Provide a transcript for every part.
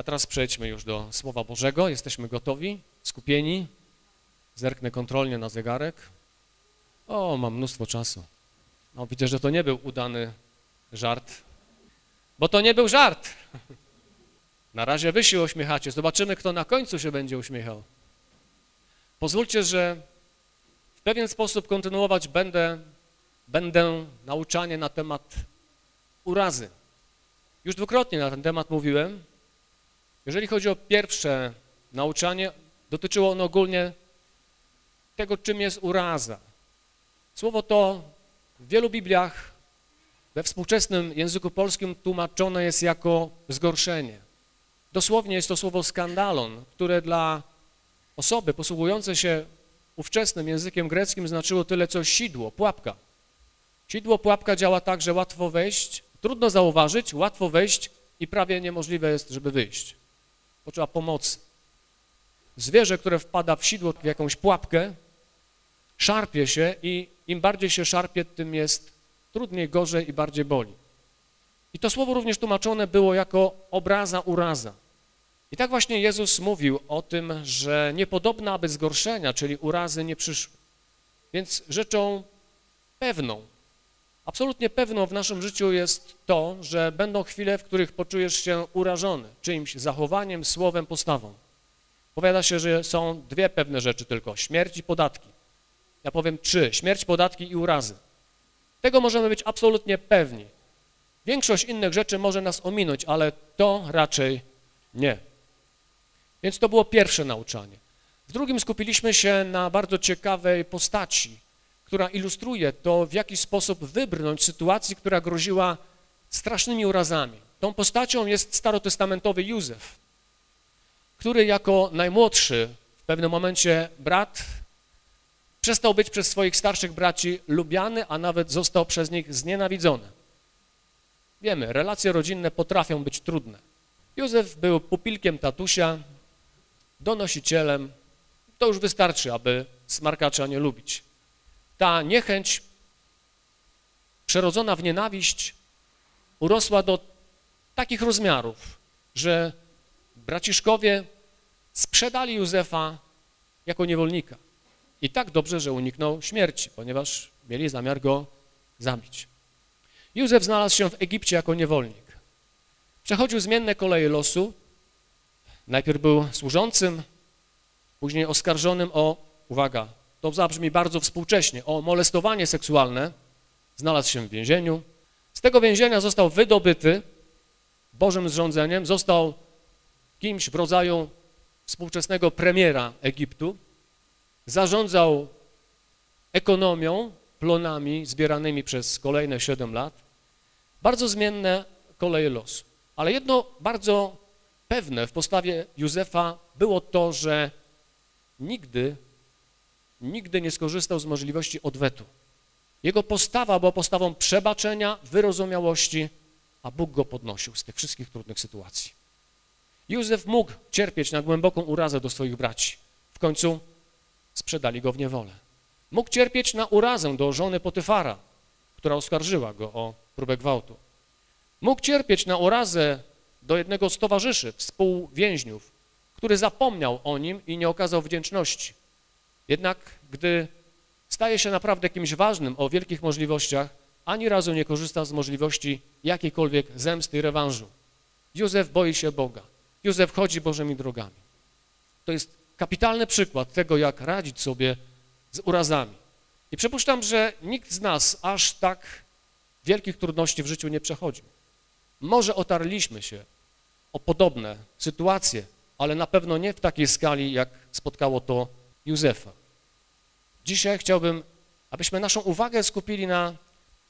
A teraz przejdźmy już do Słowa Bożego. Jesteśmy gotowi, skupieni. Zerknę kontrolnie na zegarek. O, mam mnóstwo czasu. No, widzę, że to nie był udany żart, bo to nie był żart. Na razie wy się uśmiechacie. Zobaczymy, kto na końcu się będzie uśmiechał. Pozwólcie, że w pewien sposób kontynuować będę, będę nauczanie na temat urazy. Już dwukrotnie na ten temat mówiłem. Jeżeli chodzi o pierwsze nauczanie, dotyczyło ono ogólnie tego, czym jest uraza. Słowo to w wielu Bibliach we współczesnym języku polskim tłumaczone jest jako zgorszenie. Dosłownie jest to słowo skandalon, które dla osoby posługującej się ówczesnym językiem greckim znaczyło tyle co sidło, pułapka. Sidło, pułapka działa tak, że łatwo wejść, trudno zauważyć, łatwo wejść i prawie niemożliwe jest, żeby wyjść. Potrzeba pomocy. Zwierzę, które wpada w sidło, w jakąś pułapkę, szarpie się i im bardziej się szarpie, tym jest trudniej, gorzej i bardziej boli. I to słowo również tłumaczone było jako obraza, uraza. I tak właśnie Jezus mówił o tym, że niepodobna, aby zgorszenia, czyli urazy nie przyszły. Więc rzeczą pewną, absolutnie pewną w naszym życiu jest to, że będą chwile, w których poczujesz się urażony czyimś zachowaniem, słowem, postawą. Powiada się, że są dwie pewne rzeczy tylko, śmierć i podatki. Ja powiem trzy, śmierć, podatki i urazy. Tego możemy być absolutnie pewni. Większość innych rzeczy może nas ominąć, ale to raczej nie. Więc to było pierwsze nauczanie. W drugim skupiliśmy się na bardzo ciekawej postaci, która ilustruje to, w jaki sposób wybrnąć z sytuacji, która groziła strasznymi urazami. Tą postacią jest starotestamentowy Józef, który jako najmłodszy w pewnym momencie brat przestał być przez swoich starszych braci lubiany, a nawet został przez nich znienawidzony. Wiemy, relacje rodzinne potrafią być trudne. Józef był pupilkiem tatusia, donosicielem. To już wystarczy, aby smarkacza nie lubić. Ta niechęć przerodzona w nienawiść urosła do takich rozmiarów, że braciszkowie sprzedali Józefa jako niewolnika. I tak dobrze, że uniknął śmierci, ponieważ mieli zamiar go zabić. Józef znalazł się w Egipcie jako niewolnik. Przechodził zmienne koleje losu. Najpierw był służącym, później oskarżonym o, uwaga, to zabrzmi bardzo współcześnie, o molestowanie seksualne. Znalazł się w więzieniu. Z tego więzienia został wydobyty Bożym zrządzeniem, został kimś w rodzaju współczesnego premiera Egiptu, zarządzał ekonomią, plonami zbieranymi przez kolejne 7 lat. Bardzo zmienne koleje losu. Ale jedno bardzo pewne w postawie Józefa było to, że nigdy, nigdy nie skorzystał z możliwości odwetu. Jego postawa była postawą przebaczenia, wyrozumiałości, a Bóg go podnosił z tych wszystkich trudnych sytuacji. Józef mógł cierpieć na głęboką urazę do swoich braci. W końcu sprzedali go w niewolę. Mógł cierpieć na urazę do żony Potyfara, która oskarżyła go o próbę gwałtu. Mógł cierpieć na urazę do jednego z towarzyszy, współwięźniów, który zapomniał o nim i nie okazał wdzięczności. Jednak gdy staje się naprawdę kimś ważnym o wielkich możliwościach, ani razu nie korzysta z możliwości jakiejkolwiek zemsty rewanżu. Józef boi się Boga. Józef chodzi Bożymi drogami. To jest kapitalny przykład tego, jak radzić sobie z urazami. I przypuszczam, że nikt z nas aż tak wielkich trudności w życiu nie przechodził. Może otarliśmy się o podobne sytuacje, ale na pewno nie w takiej skali, jak spotkało to Józefa. Dzisiaj chciałbym, abyśmy naszą uwagę skupili na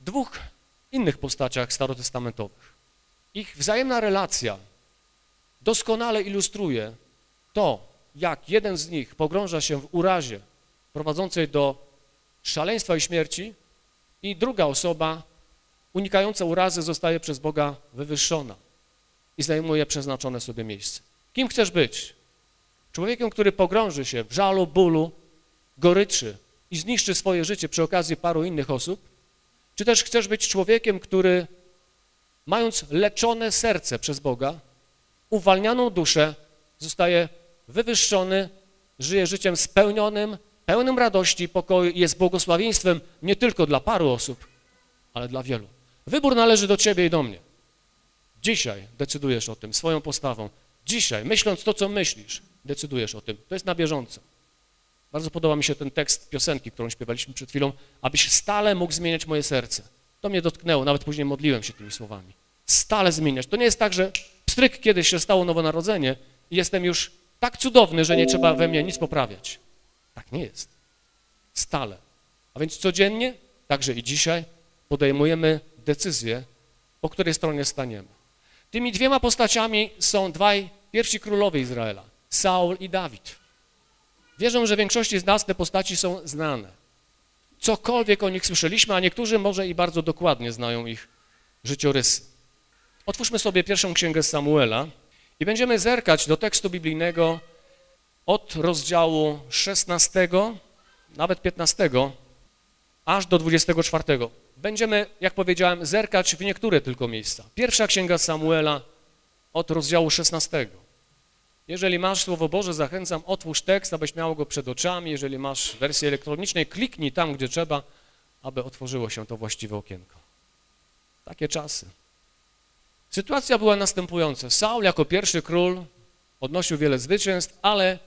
dwóch innych postaciach starotestamentowych. Ich wzajemna relacja doskonale ilustruje to, jak jeden z nich pogrąża się w urazie prowadzącej do szaleństwa i śmierci i druga osoba unikająca urazy zostaje przez Boga wywyższona i zajmuje przeznaczone sobie miejsce. Kim chcesz być? Człowiekiem, który pogrąży się w żalu, bólu, goryczy i zniszczy swoje życie przy okazji paru innych osób? Czy też chcesz być człowiekiem, który mając leczone serce przez Boga, uwalnianą duszę, zostaje wywyższony, żyje życiem spełnionym, pełnym radości, pokoju i jest błogosławieństwem nie tylko dla paru osób, ale dla wielu. Wybór należy do ciebie i do mnie. Dzisiaj decydujesz o tym swoją postawą. Dzisiaj, myśląc to, co myślisz, decydujesz o tym. To jest na bieżąco. Bardzo podoba mi się ten tekst piosenki, którą śpiewaliśmy przed chwilą, abyś stale mógł zmieniać moje serce. To mnie dotknęło, nawet później modliłem się tymi słowami. Stale zmieniać. To nie jest tak, że pstryk kiedyś się stało nowonarodzenie i jestem już tak cudowny, że nie trzeba we mnie nic poprawiać. Tak nie jest. Stale. A więc codziennie, także i dzisiaj, podejmujemy decyzję, po której stronie staniemy. Tymi dwiema postaciami są dwaj pierwsi królowie Izraela, Saul i Dawid. Wierzę, że większości z nas te postaci są znane. Cokolwiek o nich słyszeliśmy, a niektórzy może i bardzo dokładnie znają ich życiorysy. Otwórzmy sobie pierwszą księgę Samuela i będziemy zerkać do tekstu biblijnego od rozdziału 16, nawet 15, aż do 24. Będziemy, jak powiedziałem, zerkać w niektóre tylko miejsca. Pierwsza księga Samuela od rozdziału 16. Jeżeli masz Słowo Boże, zachęcam, otwórz tekst, abyś miał go przed oczami. Jeżeli masz wersję elektronicznej, kliknij tam, gdzie trzeba, aby otworzyło się to właściwe okienko. Takie czasy. Sytuacja była następująca. Saul jako pierwszy król odnosił wiele zwycięstw, ale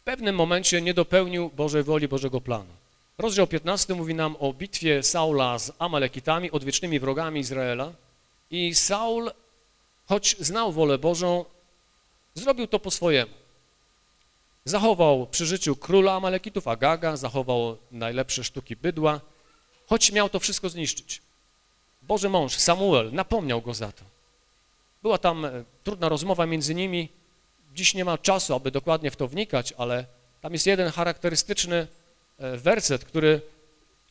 w pewnym momencie nie dopełnił Bożej woli, Bożego planu. Rozdział 15 mówi nam o bitwie Saula z Amalekitami, odwiecznymi wrogami Izraela. I Saul, choć znał wolę Bożą, zrobił to po swojemu. Zachował przy życiu króla Amalekitów, Agaga, zachował najlepsze sztuki bydła, choć miał to wszystko zniszczyć. Boży mąż, Samuel, napomniał go za to. Była tam e, trudna rozmowa między nimi. Dziś nie ma czasu, aby dokładnie w to wnikać, ale tam jest jeden charakterystyczny e, werset, który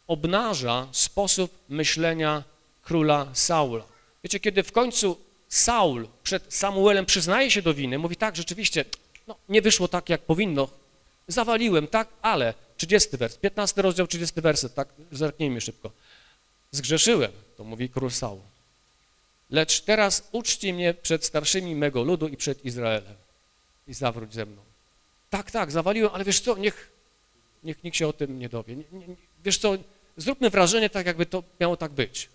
obnaża sposób myślenia króla Saula. Wiecie, kiedy w końcu Saul przed Samuelem przyznaje się do winy, mówi tak, rzeczywiście, no, nie wyszło tak, jak powinno, zawaliłem, tak, ale, 30 wers, 15 rozdział, 30 werset, tak, zerknijmy szybko. Zgrzeszyłem, to mówi król Saul. Lecz teraz uczci mnie przed starszymi mego ludu i przed Izraelem i zawróć ze mną. Tak, tak, zawaliłem, ale wiesz co, niech, niech nikt się o tym nie dowie. Nie, nie, wiesz co, zróbmy wrażenie tak, jakby to miało tak być.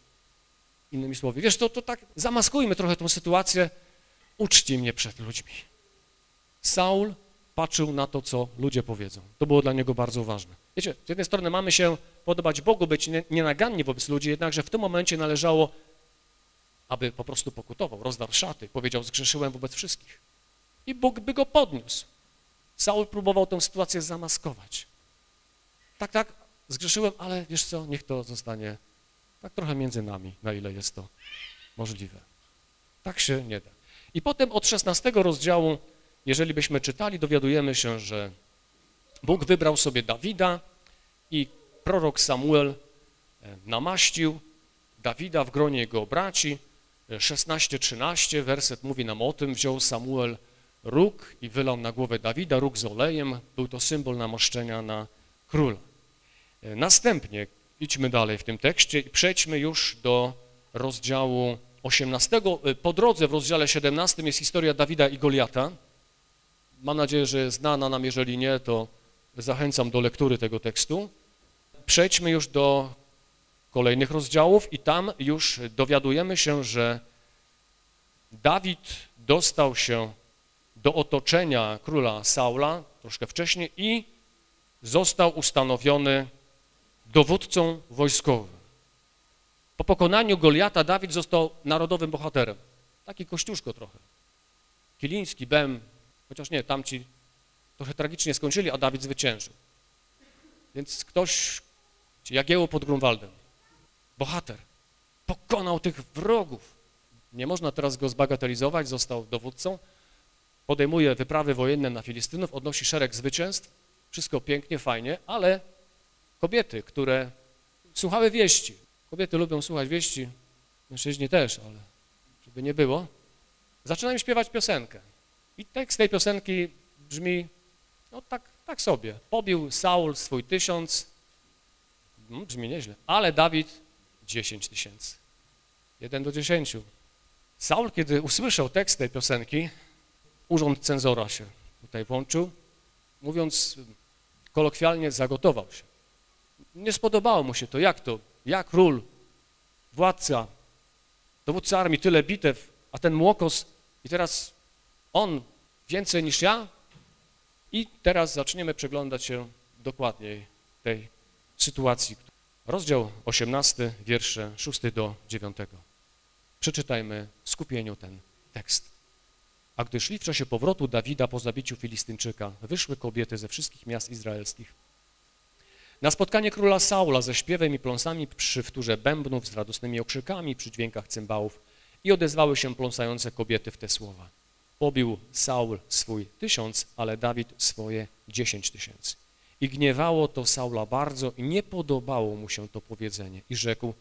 Innymi słowy, wiesz co, to tak zamaskujmy trochę tą sytuację, uczci mnie przed ludźmi. Saul patrzył na to, co ludzie powiedzą. To było dla niego bardzo ważne. Wiecie, z jednej strony mamy się podobać Bogu, być nienaganni wobec ludzi, jednakże w tym momencie należało, aby po prostu pokutował, rozdarł szaty, powiedział, zgrzeszyłem wobec wszystkich. I Bóg by go podniósł. Saul próbował tę sytuację zamaskować. Tak, tak, zgrzeszyłem, ale wiesz co, niech to zostanie tak trochę między nami, na ile jest to możliwe. Tak się nie da. I potem od 16 rozdziału, jeżeli byśmy czytali, dowiadujemy się, że Bóg wybrał sobie Dawida i prorok Samuel e, namaścił Dawida w gronie jego braci. 16-13, werset mówi nam o tym, wziął Samuel róg i wylał na głowę Dawida, róg z olejem, był to symbol namaszczenia na króla. E, następnie idźmy dalej w tym tekście i przejdźmy już do rozdziału 18. E, po drodze w rozdziale 17 jest historia Dawida i Goliata. Mam nadzieję, że znana nam, jeżeli nie, to zachęcam do lektury tego tekstu. Przejdźmy już do kolejnych rozdziałów i tam już dowiadujemy się, że Dawid dostał się do otoczenia króla Saula troszkę wcześniej i został ustanowiony dowódcą wojskowym. Po pokonaniu Goliata Dawid został narodowym bohaterem. Taki kościuszko trochę. Kiliński, Bem, chociaż nie, tamci trochę tragicznie skończyli, a Dawid zwyciężył. Więc ktoś, Jagiełło pod Grunwaldem, bohater, pokonał tych wrogów. Nie można teraz go zbagatelizować, został dowódcą, podejmuje wyprawy wojenne na Filistynów, odnosi szereg zwycięstw, wszystko pięknie, fajnie, ale kobiety, które słuchały wieści, kobiety lubią słuchać wieści, mężczyźni też, ale żeby nie było, zaczynają śpiewać piosenkę. I tekst tej piosenki brzmi, no tak, tak sobie. Pobił Saul swój tysiąc, no, brzmi nieźle, ale Dawid dziesięć tysięcy. Jeden do dziesięciu. Saul, kiedy usłyszał tekst tej piosenki, urząd cenzora się tutaj włączył, mówiąc kolokwialnie, zagotował się. Nie spodobało mu się to, jak to, jak król, władca, dowódca armii, tyle bitew, a ten młokos i teraz on więcej niż ja i teraz zaczniemy przeglądać się dokładniej tej sytuacji. Rozdział 18, wiersze 6 do 9. Przeczytajmy w skupieniu ten tekst. A gdy szli w czasie powrotu Dawida po zabiciu Filistynczyka, wyszły kobiety ze wszystkich miast izraelskich. Na spotkanie króla Saula ze śpiewem i pląsami przy wtórze bębnów, z radosnymi okrzykami, przy dźwiękach cymbałów i odezwały się pląsające kobiety w te słowa. Pobił Saul swój tysiąc, ale Dawid swoje dziesięć tysięcy. I gniewało to Saula bardzo i nie podobało mu się to powiedzenie. I rzekł,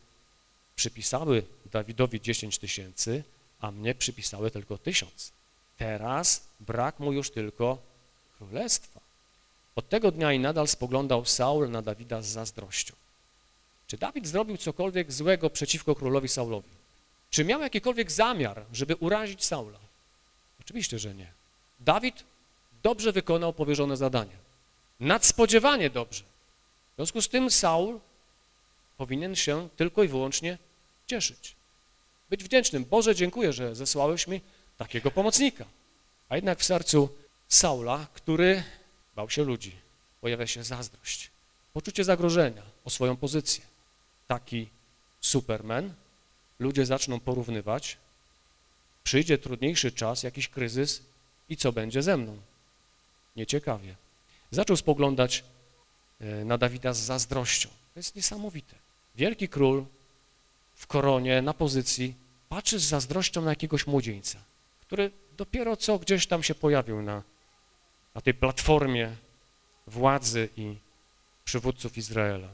przypisały Dawidowi dziesięć tysięcy, a mnie przypisały tylko tysiąc. Teraz brak mu już tylko królestwa. Od tego dnia i nadal spoglądał Saul na Dawida z zazdrością. Czy Dawid zrobił cokolwiek złego przeciwko królowi Saulowi? Czy miał jakikolwiek zamiar, żeby urazić Saula? Oczywiście, że nie. Dawid dobrze wykonał powierzone zadanie. Nadspodziewanie dobrze. W związku z tym Saul powinien się tylko i wyłącznie cieszyć. Być wdzięcznym. Boże, dziękuję, że zesłałeś mi takiego pomocnika. A jednak w sercu Saula, który bał się ludzi, pojawia się zazdrość, poczucie zagrożenia o swoją pozycję. Taki superman, ludzie zaczną porównywać, przyjdzie trudniejszy czas, jakiś kryzys i co będzie ze mną? Nieciekawie. Zaczął spoglądać e, na Dawida z zazdrością. To jest niesamowite. Wielki król w koronie, na pozycji, patrzy z zazdrością na jakiegoś młodzieńca, który dopiero co gdzieś tam się pojawił na, na tej platformie władzy i przywódców Izraela.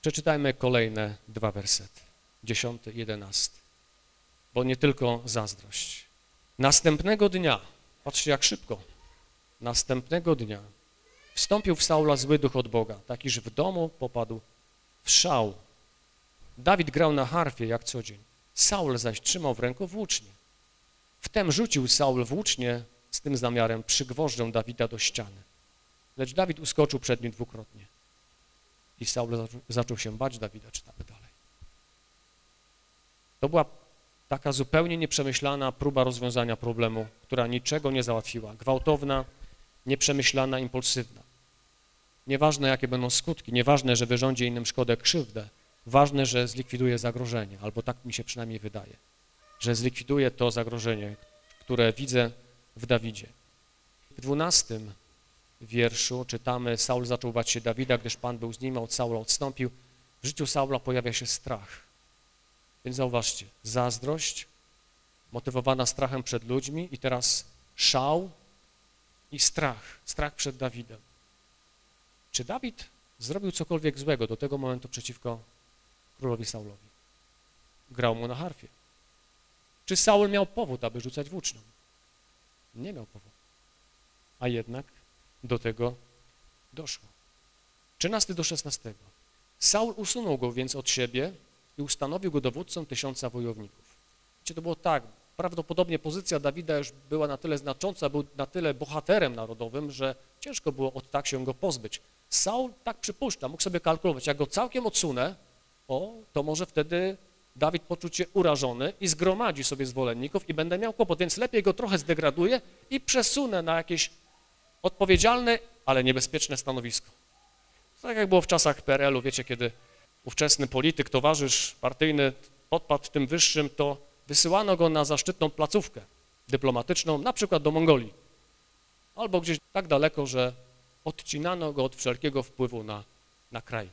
Przeczytajmy kolejne dwa wersety, dziesiąty i jedenasty, bo nie tylko zazdrość. Następnego dnia, patrzcie jak szybko, następnego dnia wstąpił w Saula zły duch od Boga, tak iż w domu popadł w szał. Dawid grał na harfie jak co dzień, Saul zaś trzymał w ręku włócznie. Wtem rzucił Saul włócznie z tym zamiarem przygwożdżę Dawida do ściany. Lecz Dawid uskoczył przed nim dwukrotnie. I Saul zaczął się bać Dawida, czytamy dalej. To była taka zupełnie nieprzemyślana próba rozwiązania problemu, która niczego nie załatwiła. Gwałtowna, nieprzemyślana, impulsywna. Nieważne, jakie będą skutki, nieważne, że wyrządzi innym szkodę, krzywdę, ważne, że zlikwiduje zagrożenie, albo tak mi się przynajmniej wydaje, że zlikwiduje to zagrożenie, które widzę w Dawidzie. W dwunastym wierszu czytamy, Saul zaczął bać się Dawida, gdyż Pan był z nim, a od Saula odstąpił. W życiu Saula pojawia się strach. Więc zauważcie, zazdrość motywowana strachem przed ludźmi i teraz szał i strach, strach przed Dawidem. Czy Dawid zrobił cokolwiek złego do tego momentu przeciwko królowi Saulowi? Grał mu na harfie. Czy Saul miał powód, aby rzucać włócznią? Nie miał powodu. A jednak do tego doszło. 13 do 16. Saul usunął go więc od siebie i ustanowił go dowódcą tysiąca wojowników. Wiecie, to było tak, prawdopodobnie pozycja Dawida już była na tyle znacząca, był na tyle bohaterem narodowym, że ciężko było od tak się go pozbyć. Saul, tak przypuszcza, mógł sobie kalkulować, jak go całkiem odsunę, o, to może wtedy Dawid poczuć się urażony i zgromadzi sobie zwolenników i będę miał kłopot, więc lepiej go trochę zdegraduję i przesunę na jakieś odpowiedzialne, ale niebezpieczne stanowisko. Tak jak było w czasach PRL-u, wiecie, kiedy ówczesny polityk, towarzysz partyjny podpadł tym wyższym, to wysyłano go na zaszczytną placówkę dyplomatyczną, na przykład do Mongolii, albo gdzieś tak daleko, że odcinano go od wszelkiego wpływu na, na kraj.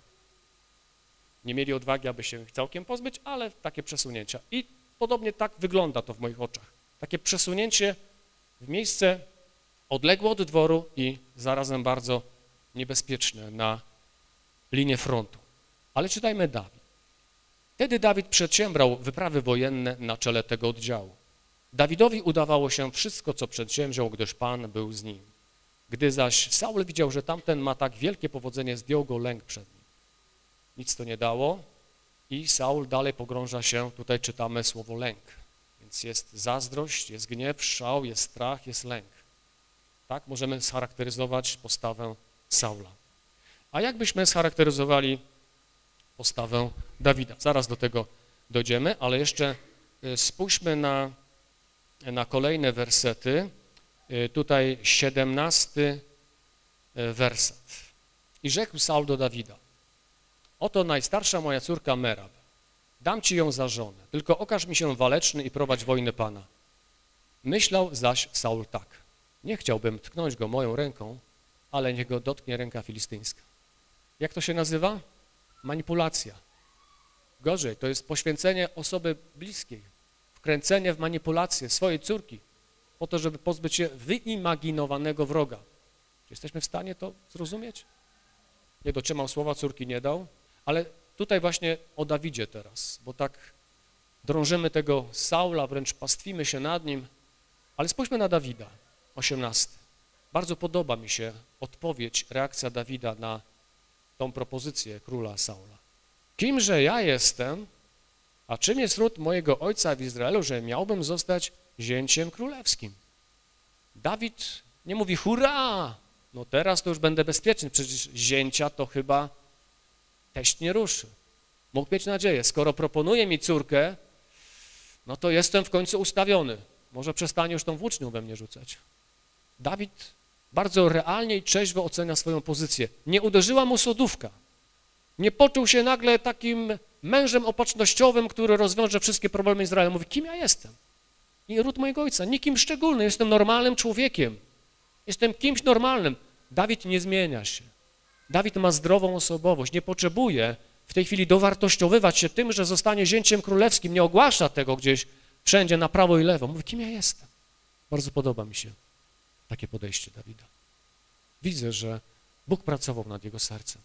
Nie mieli odwagi, aby się ich całkiem pozbyć, ale takie przesunięcia. I podobnie tak wygląda to w moich oczach. Takie przesunięcie w miejsce odległe od dworu i zarazem bardzo niebezpieczne na linię frontu. Ale czytajmy Dawid. Wtedy Dawid przedsiębrał wyprawy wojenne na czele tego oddziału. Dawidowi udawało się wszystko, co przedsięwziął, gdyż Pan był z nim. Gdy zaś Saul widział, że tamten ma tak wielkie powodzenie, zdjął go lęk przed nim. Nic to nie dało i Saul dalej pogrąża się, tutaj czytamy słowo lęk. więc jest zazdrość, jest gniew, szał, jest strach, jest lęk. Tak możemy scharakteryzować postawę Saula. A jak byśmy scharakteryzowali postawę Dawida? Zaraz do tego dojdziemy, ale jeszcze y, spójrzmy na, na kolejne wersety. Y, tutaj 17 y, werset. I rzekł Saul do Dawida, oto najstarsza moja córka Merab, dam ci ją za żonę, tylko okaż mi się waleczny i prowadź wojnę Pana. Myślał zaś Saul tak, nie chciałbym tknąć go moją ręką, ale niech go dotknie ręka filistyńska. Jak to się nazywa? Manipulacja. Gorzej, to jest poświęcenie osoby bliskiej, wkręcenie w manipulację swojej córki, po to, żeby pozbyć się wyimaginowanego wroga. Czy jesteśmy w stanie to zrozumieć? Nie dotrzymał słowa, córki nie dał, ale tutaj właśnie o Dawidzie teraz, bo tak drążymy tego Saula, wręcz pastwimy się nad nim, ale spójrzmy na Dawida, 18. Bardzo podoba mi się odpowiedź, reakcja Dawida na tą propozycję króla Saula. Kimże ja jestem, a czym jest ród mojego ojca w Izraelu, że miałbym zostać zięciem królewskim? Dawid nie mówi hurra, no teraz to już będę bezpieczny, przecież zięcia to chyba teść nie ruszy. Mógł mieć nadzieję, skoro proponuje mi córkę, no to jestem w końcu ustawiony. Może przestanie już tą włócznią we mnie rzucać. Dawid bardzo realnie i trzeźwo ocenia swoją pozycję. Nie uderzyła mu sodówka. Nie poczuł się nagle takim mężem opatrznościowym, który rozwiąże wszystkie problemy Izraela. Mówi, kim ja jestem? Nie ród mojego ojca, nikim szczególnym, jestem normalnym człowiekiem. Jestem kimś normalnym. Dawid nie zmienia się. Dawid ma zdrową osobowość, nie potrzebuje w tej chwili dowartościowywać się tym, że zostanie zięciem królewskim, nie ogłasza tego gdzieś wszędzie na prawo i lewo. Mówi, kim ja jestem? Bardzo podoba mi się takie podejście Dawida. Widzę, że Bóg pracował nad jego sercem.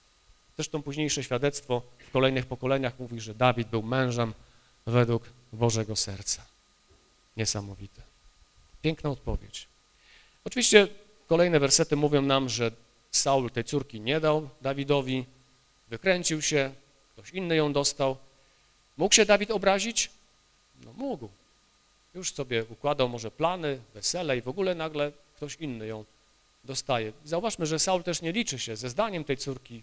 Zresztą późniejsze świadectwo w kolejnych pokoleniach mówi, że Dawid był mężem według Bożego serca. Niesamowite. Piękna odpowiedź. Oczywiście kolejne wersety mówią nam, że Saul tej córki nie dał Dawidowi, wykręcił się, ktoś inny ją dostał. Mógł się Dawid obrazić? No mógł. Już sobie układał może plany, wesele i w ogóle nagle ktoś inny ją dostaje. Zauważmy, że Saul też nie liczy się ze zdaniem tej córki.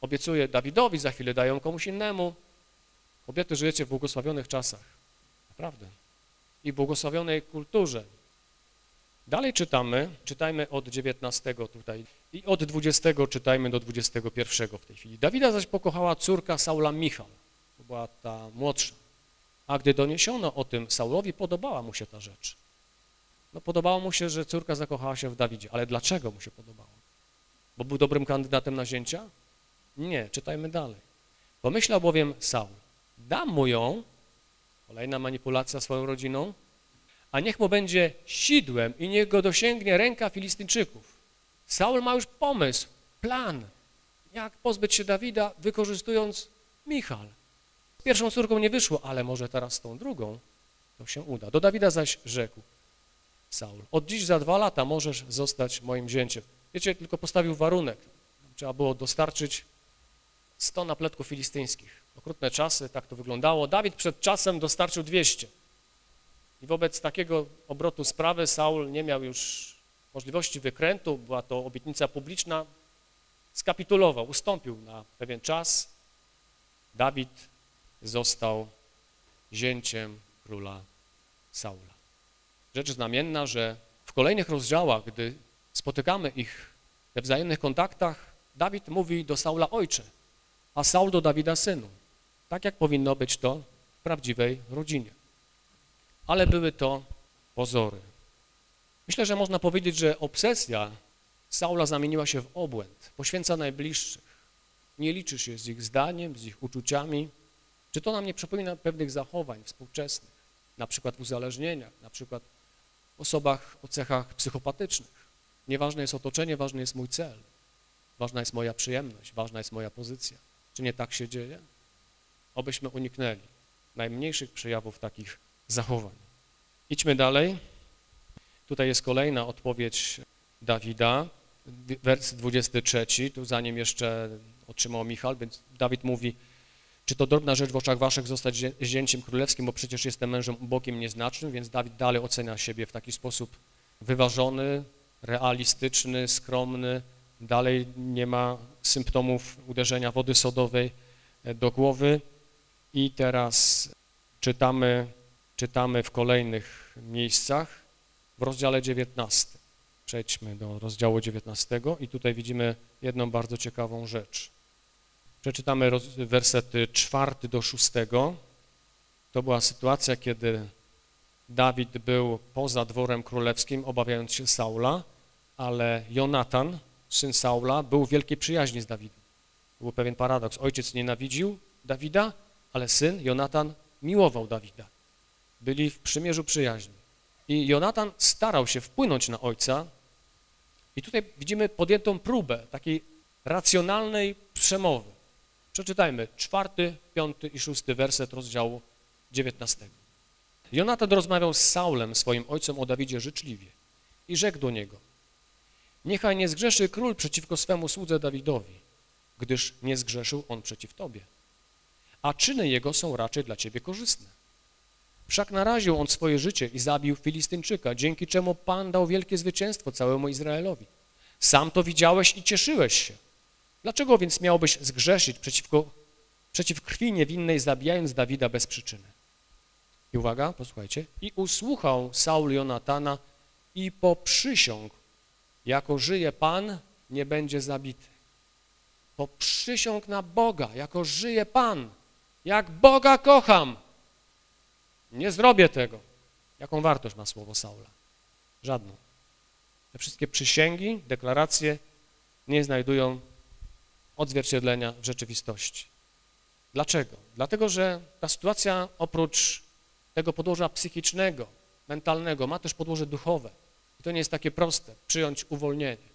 Obiecuje Dawidowi, za chwilę dają komuś innemu. Kobiety, żyjecie w błogosławionych czasach. Naprawdę. I błogosławionej kulturze. Dalej czytamy, czytajmy od 19 tutaj i od 20 czytajmy do 21 w tej chwili. Dawida zaś pokochała córka Saula Michal, to była ta młodsza. A gdy doniesiono o tym Saulowi, podobała mu się ta rzecz. No podobało mu się, że córka zakochała się w Dawidzie, ale dlaczego mu się podobało? Bo był dobrym kandydatem na zięcia? Nie, czytajmy dalej. Pomyślał bowiem Saul, dam mu ją, kolejna manipulacja swoją rodziną, a niech mu będzie sidłem i niech go dosięgnie ręka Filistyńczyków. Saul ma już pomysł, plan, jak pozbyć się Dawida, wykorzystując Michal. Z pierwszą córką nie wyszło, ale może teraz z tą drugą to się uda. Do Dawida zaś rzekł Saul, od dziś za dwa lata możesz zostać moim zięciem. Wiecie, tylko postawił warunek. Trzeba było dostarczyć 100 napletków filistyńskich. Okrutne czasy, tak to wyglądało. Dawid przed czasem dostarczył 200. I wobec takiego obrotu sprawy Saul nie miał już możliwości wykrętu, była to obietnica publiczna, skapitulował, ustąpił na pewien czas. Dawid został zięciem króla Saula. Rzecz znamienna, że w kolejnych rozdziałach, gdy spotykamy ich we wzajemnych kontaktach, Dawid mówi do Saula ojcze, a Saul do Dawida synu. Tak jak powinno być to w prawdziwej rodzinie. Ale były to pozory. Myślę, że można powiedzieć, że obsesja Saula zamieniła się w obłęd. Poświęca najbliższych. Nie liczy się z ich zdaniem, z ich uczuciami. Czy to nam nie przypomina pewnych zachowań współczesnych, na przykład w uzależnieniach, na przykład osobach o cechach psychopatycznych. Nieważne jest otoczenie, ważny jest mój cel. Ważna jest moja przyjemność, ważna jest moja pozycja. Czy nie tak się dzieje? Obyśmy uniknęli najmniejszych przejawów takich zachowań. Idźmy dalej. Tutaj jest kolejna odpowiedź Dawida, wers 23, tu zanim jeszcze otrzymał Michał, więc Dawid mówi, Czy to drobna rzecz w oczach waszych zostać zięciem królewskim, bo przecież jestem mężem ubogim, nieznacznym, więc Dawid dalej ocenia siebie w taki sposób wyważony, realistyczny, skromny, dalej nie ma symptomów uderzenia wody sodowej do głowy i teraz czytamy, czytamy w kolejnych miejscach w rozdziale 19. Przejdźmy do rozdziału 19 i tutaj widzimy jedną bardzo ciekawą rzecz. Przeczytamy wersety 4 do 6. To była sytuacja, kiedy Dawid był poza dworem królewskim, obawiając się Saula, ale Jonatan, syn Saula, był w wielkiej przyjaźni z Dawidem. Był pewien paradoks. Ojciec nienawidził Dawida, ale syn Jonatan miłował Dawida. Byli w przymierzu przyjaźni. I Jonatan starał się wpłynąć na ojca i tutaj widzimy podjętą próbę takiej racjonalnej przemowy. Przeczytajmy czwarty, piąty i szósty werset rozdziału 19. Jonatan rozmawiał z Saulem, swoim ojcem, o Dawidzie życzliwie i rzekł do niego, niechaj nie zgrzeszy król przeciwko swemu słudze Dawidowi, gdyż nie zgrzeszył on przeciw tobie, a czyny jego są raczej dla ciebie korzystne. Wszak naraził on swoje życie i zabił Filistyńczyka, dzięki czemu Pan dał wielkie zwycięstwo całemu Izraelowi. Sam to widziałeś i cieszyłeś się. Dlaczego więc miałbyś zgrzeszyć przeciwko, przeciw krwi niewinnej, zabijając Dawida bez przyczyny? I uwaga, posłuchajcie. I usłuchał Saul Jonatana i poprzysiągł, jako żyje Pan, nie będzie zabity. Poprzysiągł na Boga, jako żyje Pan, jak Boga kocham, nie zrobię tego. Jaką wartość ma słowo Saula? Żadną. Te wszystkie przysięgi, deklaracje nie znajdują odzwierciedlenia w rzeczywistości. Dlaczego? Dlatego, że ta sytuacja oprócz tego podłoża psychicznego, mentalnego, ma też podłoże duchowe. I to nie jest takie proste, przyjąć uwolnienie.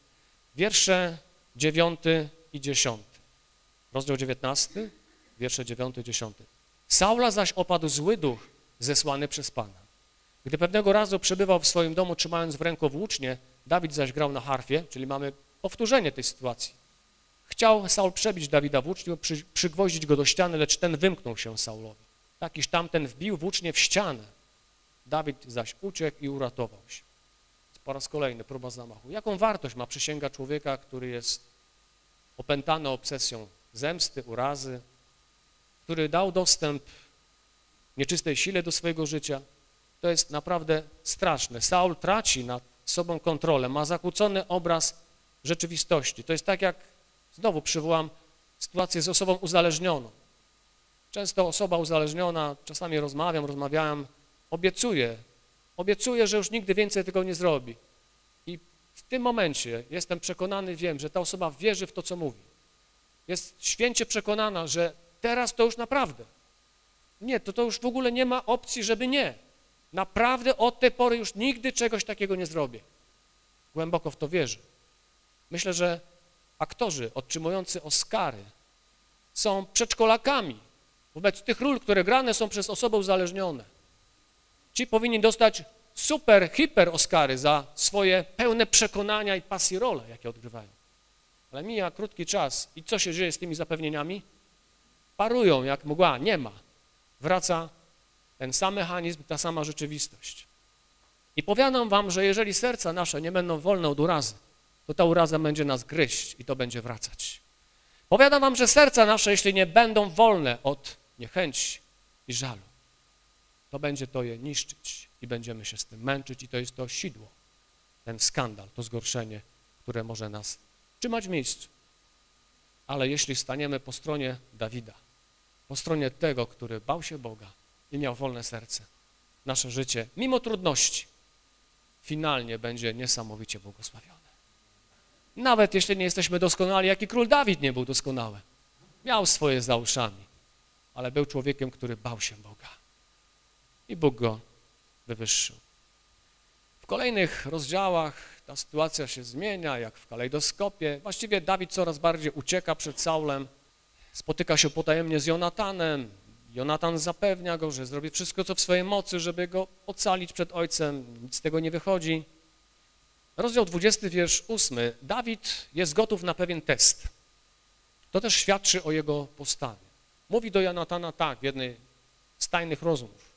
Wiersze 9 i 10. Rozdział 19, wiersze 9 i 10. Saula zaś opadł zły duch, zesłany przez Pana. Gdy pewnego razu przebywał w swoim domu, trzymając w ręku włócznie, Dawid zaś grał na harfie, czyli mamy powtórzenie tej sytuacji. Chciał Saul przebić Dawida włócznią, przy, przygwoździć go do ściany, lecz ten wymknął się Saulowi. Takiż tamten wbił włócznie w ścianę. Dawid zaś uciekł i uratował się. Po raz kolejny próba zamachu. Jaką wartość ma przysięga człowieka, który jest opętany obsesją zemsty, urazy, który dał dostęp nieczystej sile do swojego życia? To jest naprawdę straszne. Saul traci nad sobą kontrolę, ma zakłócony obraz rzeczywistości. To jest tak jak, znowu przywołam sytuację z osobą uzależnioną. Często osoba uzależniona, czasami rozmawiam, rozmawiałem, obiecuje, obiecuje, że już nigdy więcej tego nie zrobi. I w tym momencie jestem przekonany, wiem, że ta osoba wierzy w to, co mówi. Jest święcie przekonana, że teraz to już naprawdę. Nie, to to już w ogóle nie ma opcji, żeby nie. Naprawdę od tej pory już nigdy czegoś takiego nie zrobię. Głęboko w to wierzę. Myślę, że aktorzy otrzymujący Oscary są przedszkolakami wobec tych ról, które grane są przez osoby uzależnione. Ci powinni dostać super, hiper Oscary za swoje pełne przekonania i pasji role, jakie odgrywają. Ale mija krótki czas i co się dzieje z tymi zapewnieniami? Parują jak mgła, nie ma. Wraca ten sam mechanizm, ta sama rzeczywistość. I powiadam wam, że jeżeli serca nasze nie będą wolne od urazy, to ta uraza będzie nas gryźć i to będzie wracać. Powiadam wam, że serca nasze, jeśli nie będą wolne od niechęci i żalu, to będzie to je niszczyć i będziemy się z tym męczyć i to jest to sidło, ten skandal, to zgorszenie, które może nas trzymać w miejscu. Ale jeśli staniemy po stronie Dawida, po stronie tego, który bał się Boga i miał wolne serce, nasze życie, mimo trudności, finalnie będzie niesamowicie błogosławione. Nawet jeśli nie jesteśmy doskonali, jak i król Dawid nie był doskonały. Miał swoje za uszami, ale był człowiekiem, który bał się Boga. I Bóg go wywyższył. W kolejnych rozdziałach ta sytuacja się zmienia, jak w kalejdoskopie. Właściwie Dawid coraz bardziej ucieka przed Saulem, spotyka się potajemnie z Jonatanem. Jonatan zapewnia go, że zrobi wszystko, co w swojej mocy, żeby go ocalić przed ojcem. Nic z tego nie wychodzi. Rozdział 20, wiersz 8. Dawid jest gotów na pewien test. To też świadczy o jego postawie. mówi do Jonatana tak w jednej z tajnych rozmów.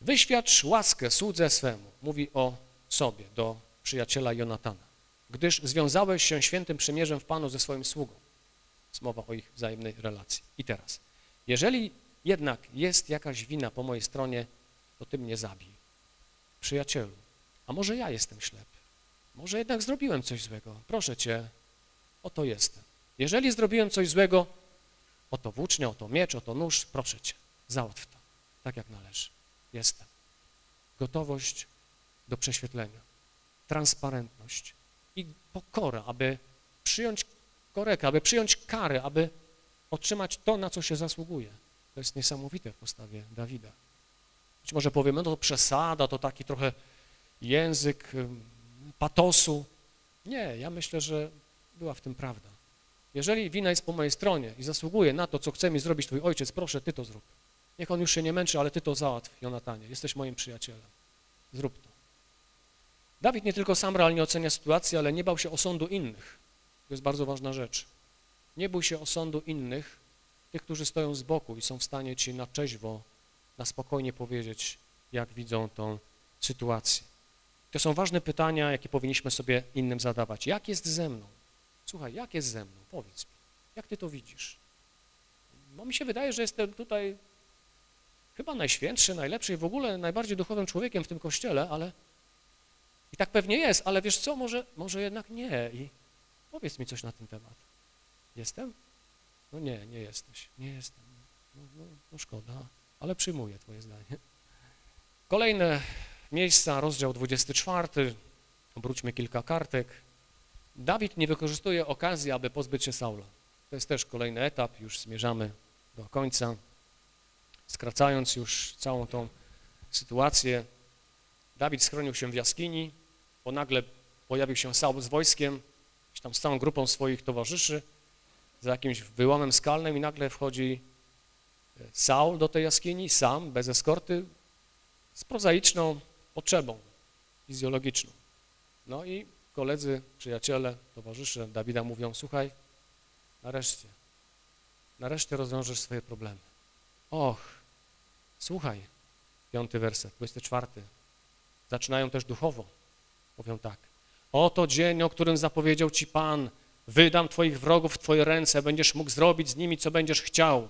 Wyświadcz łaskę słudze swemu, mówi o sobie, do przyjaciela Jonatana, gdyż związałeś się świętym przymierzem w Panu ze swoim sługą. Jest mowa o ich wzajemnej relacji. I teraz, jeżeli jednak jest jakaś wina po mojej stronie, to ty mnie zabij. Przyjacielu, a może ja jestem ślepy? Może jednak zrobiłem coś złego? Proszę cię, oto jestem. Jeżeli zrobiłem coś złego, oto włócznia, oto miecz, oto nóż, proszę cię, załatw to, tak jak należy. Jestem. Gotowość do prześwietlenia, transparentność i pokora, aby przyjąć korekę, aby przyjąć karę, aby otrzymać to, na co się zasługuje. To jest niesamowite w postawie Dawida. Być może powiemy, no to przesada, to taki trochę język patosu. Nie, ja myślę, że była w tym prawda. Jeżeli wina jest po mojej stronie i zasługuje na to, co chce mi zrobić Twój ojciec, proszę, Ty to zrób. Niech on już się nie męczy, ale Ty to załatw, Jonatanie. Jesteś moim przyjacielem. Zrób to. Dawid nie tylko sam realnie ocenia sytuację, ale nie bał się osądu innych. To jest bardzo ważna rzecz. Nie bój się osądu innych, tych, którzy stoją z boku i są w stanie Ci na trzeźwo, na spokojnie powiedzieć, jak widzą tą sytuację. To są ważne pytania, jakie powinniśmy sobie innym zadawać. Jak jest ze mną? Słuchaj, jak jest ze mną? Powiedz mi. Jak Ty to widzisz? Bo mi się wydaje, że jestem tutaj chyba najświętszy, najlepszy i w ogóle najbardziej duchowym człowiekiem w tym kościele, ale i tak pewnie jest, ale wiesz co, może, może jednak nie i powiedz mi coś na ten temat. Jestem? No nie, nie jesteś, nie jestem. No, no, no szkoda, ale przyjmuję twoje zdanie. Kolejne miejsca, rozdział 24, obróćmy kilka kartek. Dawid nie wykorzystuje okazji, aby pozbyć się Saula. To jest też kolejny etap, już zmierzamy do końca skracając już całą tą sytuację, Dawid schronił się w jaskini, bo nagle pojawił się Saul z wojskiem, tam z całą grupą swoich towarzyszy, za jakimś wyłomem skalnym i nagle wchodzi e, Saul do tej jaskini, sam, bez eskorty, z prozaiczną potrzebą fizjologiczną. No i koledzy, przyjaciele, towarzysze Dawida mówią, słuchaj, nareszcie, nareszcie rozwiążesz swoje problemy. Och, Słuchaj, piąty werset, 24. Zaczynają też duchowo. Mówią tak. Oto dzień, o którym zapowiedział Ci Pan. Wydam Twoich wrogów w Twoje ręce, będziesz mógł zrobić z nimi, co będziesz chciał.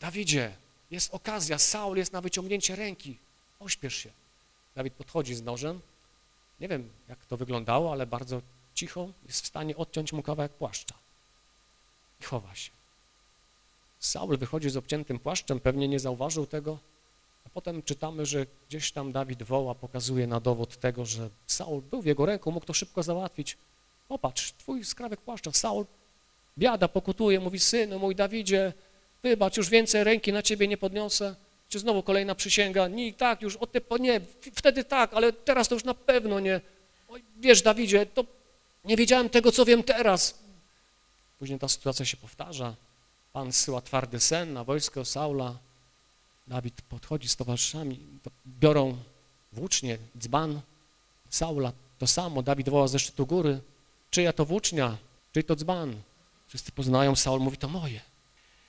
Dawidzie, jest okazja, Saul jest na wyciągnięcie ręki. Ośpiesz się. Dawid podchodzi z nożem. Nie wiem, jak to wyglądało, ale bardzo cicho jest w stanie odciąć mu kawałek płaszcza. I chowa się. Saul wychodzi z obciętym płaszczem, pewnie nie zauważył tego, a potem czytamy, że gdzieś tam Dawid woła, pokazuje na dowód tego, że Saul był w jego ręku, mógł to szybko załatwić. Popatrz, twój skrawek płaszcza, Saul biada, pokutuje, mówi, synu mój Dawidzie, wybacz, już więcej ręki na ciebie nie podniosę. Czy znowu kolejna przysięga? Nie, tak, już od te, nie, wtedy tak, ale teraz to już na pewno nie. Oj, wiesz, Dawidzie, to nie wiedziałem tego, co wiem teraz. Później ta sytuacja się powtarza. Pan zsyła twardy sen na wojsko Saula. Dawid podchodzi z towarzyszami, biorą włócznie, dzban Saula. To samo, Dawid woła ze szczytu góry. Czyja to włócznia? Czyj to dzban? Wszyscy poznają, Saul mówi, to moje.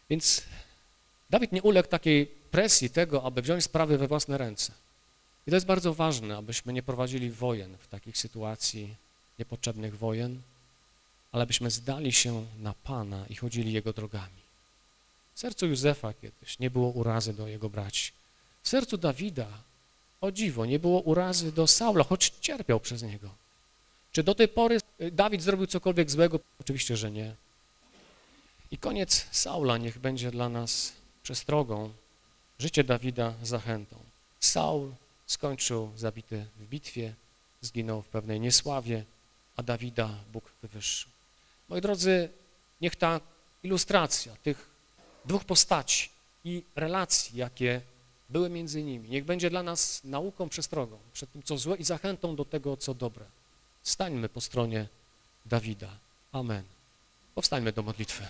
Więc Dawid nie uległ takiej presji tego, aby wziąć sprawy we własne ręce. I to jest bardzo ważne, abyśmy nie prowadzili wojen w takich sytuacji, niepotrzebnych wojen, ale abyśmy zdali się na Pana i chodzili Jego drogami. W sercu Józefa kiedyś nie było urazy do jego braci. W sercu Dawida, o dziwo, nie było urazy do Saula, choć cierpiał przez niego. Czy do tej pory Dawid zrobił cokolwiek złego? Oczywiście, że nie. I koniec Saula niech będzie dla nas przestrogą, życie Dawida zachętą. Saul skończył zabity w bitwie, zginął w pewnej niesławie, a Dawida Bóg wywyższył. Moi drodzy, niech ta ilustracja tych dwóch postaci i relacji, jakie były między nimi. Niech będzie dla nas nauką, przestrogą przed tym, co złe i zachętą do tego, co dobre. Stańmy po stronie Dawida. Amen. Powstańmy do modlitwy.